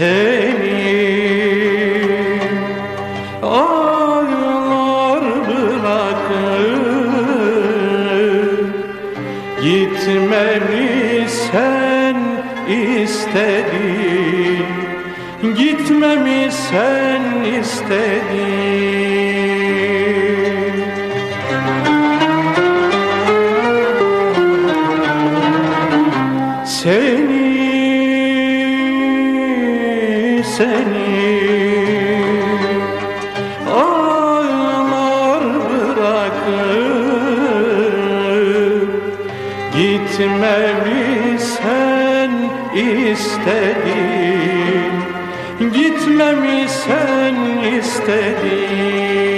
seni Ağlar bırakır. Gitmemi sen istedin. Gitmemi sen istedin. Seni, Ağlar bırakıp Gitmemi sen istedin. Gitmemi sen istedin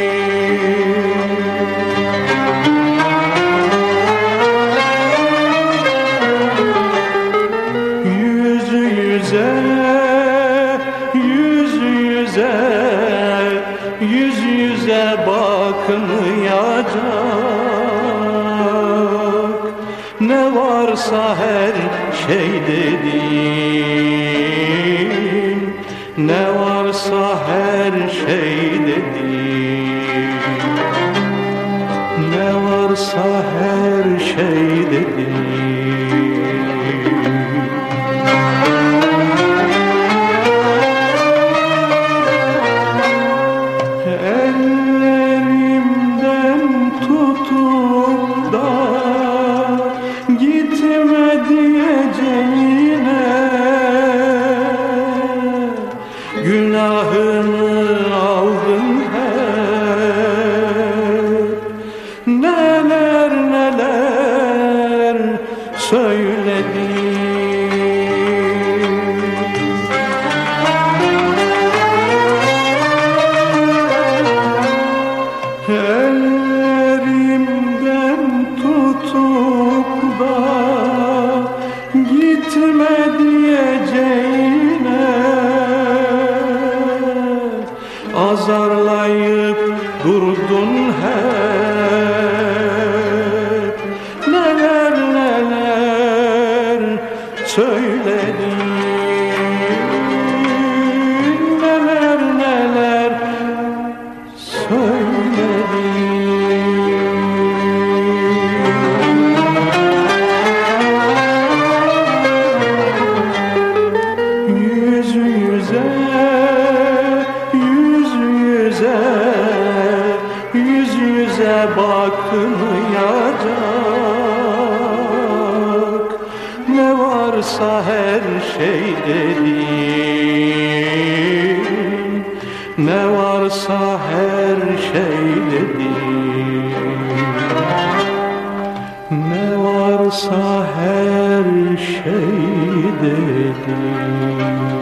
yüze, yüz yüze bakmayacak. Ne varsa her şey dedin Ne varsa her şey dedin Ne varsa her şey dedin Günahımı aldın hep Neler neler söyledin Azarlayıp durdun hep. Neler neler söyledin varsa her şey dedin Ne varsa her şey dedin Ne varsa her şey dedin